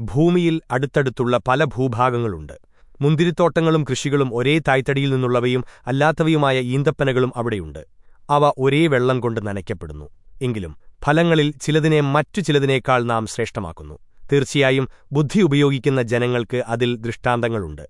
ഭൂമിയിൽ അടുത്തടുത്തുള്ള പല ഭൂഭാഗങ്ങളുണ്ട്. മുന്തിരിത്തോട്ടങ്ങളും കൃഷികളും ഒരേ തായ്തടിയിൽ നിന്നുള്ളവയും അല്ലാത്തവയുമായ ഈന്തപ്പനകളും അവിടെയുണ്ട്. അവ ഒരേ വെള്ളം കൊണ്ട് നനയ്ക്കപ്പെടുന്നു. എങ്കിലും ഫലങ്ങളിൽ ചിലതിനെ മറ്റു ചിലതിനേക്കാൾ നാം ശ്രേഷ്ഠമാക്കുന്നു. തീർച്ചയായും ബുദ്ധി ഉപയോഗിക്കുന്ന ജനങ്ങൾക്ക് അതിൽ ദൃഷ്ടാന്തങ്ങളുണ്ട്.